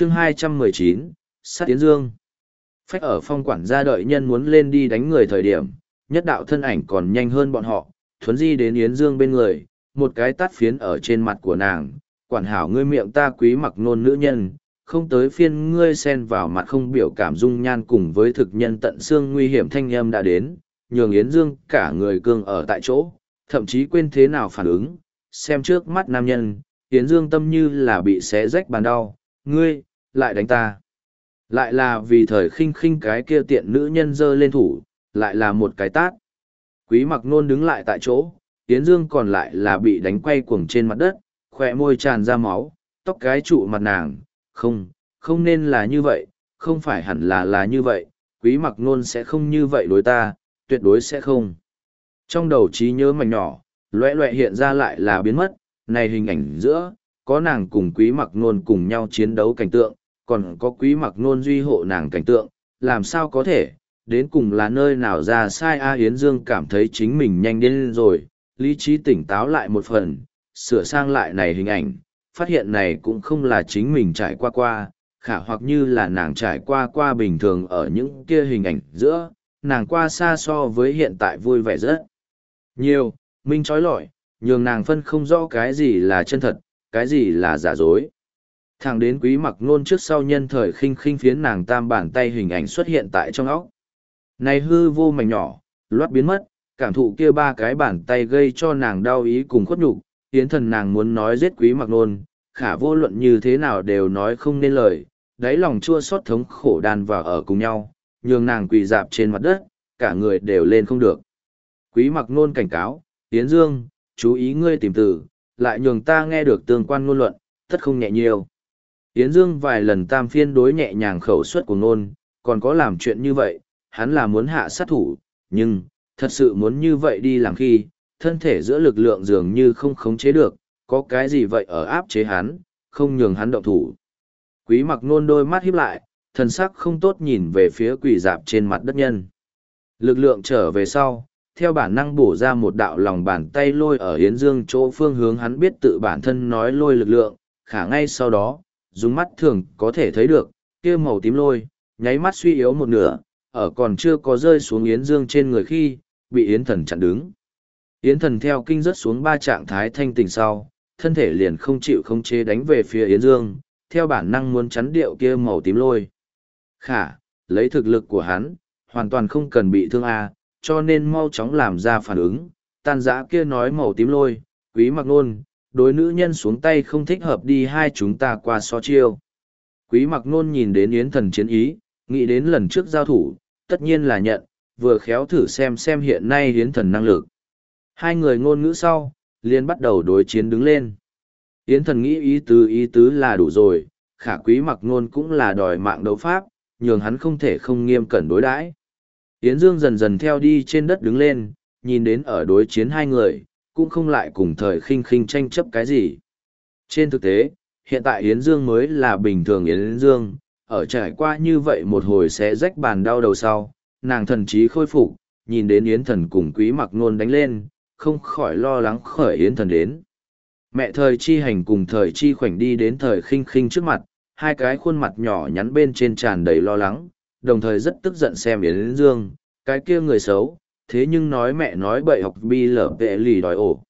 chương 219, sát tiến Dương. Phách ở phong quản gia đợi nhân muốn lên đi đánh người thời điểm, nhất đạo thân ảnh còn nhanh hơn bọn họ, thuấn di đến Yến Dương bên người, một cái tát phiến ở trên mặt của nàng, quản hảo ngươi miệng ta quý mặc nôn nữ nhân, không tới phiên ngươi xen vào mặt không biểu cảm dung nhan cùng với thực nhân tận xương nguy hiểm thanh âm đã đến, nhường Yến Dương cả người cương ở tại chỗ, thậm chí quên thế nào phản ứng, xem trước mắt nam nhân, Yến Dương tâm như là bị xé rách bàn đau, ngươi, lại đánh ta. Lại là vì thời khinh khinh cái kia tiện nữ nhân dơ lên thủ, lại là một cái tát. Quý mặc nôn đứng lại tại chỗ, Yến Dương còn lại là bị đánh quay cuồng trên mặt đất, khỏe môi tràn ra máu, tóc cái trụ mặt nàng, không, không nên là như vậy, không phải hẳn là là như vậy, quý mặc nôn sẽ không như vậy đối ta, tuyệt đối sẽ không. Trong đầu trí nhớ mảnh nhỏ, loẹ loẹ hiện ra lại là biến mất, này hình ảnh giữa, có nàng cùng quý mặc nôn cùng nhau chiến đấu cảnh tượng, còn có quý mặc nôn duy hộ nàng cảnh tượng, làm sao có thể, đến cùng là nơi nào ra sai A Yến Dương cảm thấy chính mình nhanh đến rồi, lý trí tỉnh táo lại một phần, sửa sang lại này hình ảnh, phát hiện này cũng không là chính mình trải qua qua, khả hoặc như là nàng trải qua qua bình thường ở những kia hình ảnh giữa, nàng qua xa so với hiện tại vui vẻ rất nhiều, minh trói lọi, nhường nàng phân không rõ cái gì là chân thật, cái gì là giả dối. Thẳng đến quý mặc nôn trước sau nhân thời khinh khinh phiến nàng tam bàn tay hình ảnh xuất hiện tại trong óc. Này hư vô mảnh nhỏ, loát biến mất, cảm thụ kia ba cái bàn tay gây cho nàng đau ý cùng khuất nhục, tiến thần nàng muốn nói giết quý mặc nôn, khả vô luận như thế nào đều nói không nên lời, đáy lòng chua xót thống khổ đàn vào ở cùng nhau, nhường nàng quỳ dạp trên mặt đất, cả người đều lên không được. Quý mặc nôn cảnh cáo, Tiến Dương, chú ý ngươi tìm từ, lại nhường ta nghe được tương quan ngôn luận, tất không nhẹ nhiều. Yến Dương vài lần tam phiên đối nhẹ nhàng khẩu suất của nôn, còn có làm chuyện như vậy, hắn là muốn hạ sát thủ, nhưng, thật sự muốn như vậy đi làm khi, thân thể giữa lực lượng dường như không khống chế được, có cái gì vậy ở áp chế hắn, không nhường hắn động thủ. Quý mặc nôn đôi mắt híp lại, thần sắc không tốt nhìn về phía quỷ dạp trên mặt đất nhân. Lực lượng trở về sau, theo bản năng bổ ra một đạo lòng bàn tay lôi ở Yến Dương chỗ phương hướng hắn biết tự bản thân nói lôi lực lượng, khả ngay sau đó, dùng mắt thường có thể thấy được, kia màu tím lôi, nháy mắt suy yếu một nửa, ở còn chưa có rơi xuống Yến Dương trên người khi, bị Yến thần chặn đứng. Yến thần theo kinh rớt xuống ba trạng thái thanh tình sau, thân thể liền không chịu không chế đánh về phía Yến Dương, theo bản năng muốn chắn điệu kia màu tím lôi. Khả, lấy thực lực của hắn, hoàn toàn không cần bị thương a, cho nên mau chóng làm ra phản ứng, tan dã kia nói màu tím lôi, quý mặc nôn, đối nữ nhân xuống tay không thích hợp đi hai chúng ta qua so chiêu. Quý mặc nôn nhìn đến Yến thần chiến ý, nghĩ đến lần trước giao thủ, tất nhiên là nhận, vừa khéo thử xem xem hiện nay Yến thần năng lực. Hai người ngôn ngữ sau, liền bắt đầu đối chiến đứng lên. Yến thần nghĩ ý tứ ý tứ là đủ rồi, khả quý mặc nôn cũng là đòi mạng đấu pháp, nhường hắn không thể không nghiêm cẩn đối đãi. Yến Dương dần dần theo đi trên đất đứng lên, nhìn đến ở đối chiến hai người, cũng không lại cùng thời khinh khinh tranh chấp cái gì. Trên thực tế, hiện tại Yến Dương mới là bình thường Yến Dương, ở trải qua như vậy một hồi sẽ rách bàn đau đầu sau, nàng thần trí khôi phục, nhìn đến Yến thần cùng quý mặc nôn đánh lên, không khỏi lo lắng khởi Yến thần đến. Mẹ thời chi hành cùng thời chi khoảnh đi đến thời khinh khinh trước mặt, hai cái khuôn mặt nhỏ nhắn bên trên tràn đầy lo lắng, đồng thời rất tức giận xem Yến Dương, cái kia người xấu, thế nhưng nói mẹ nói bậy học bi lở vệ lì đòi ổ.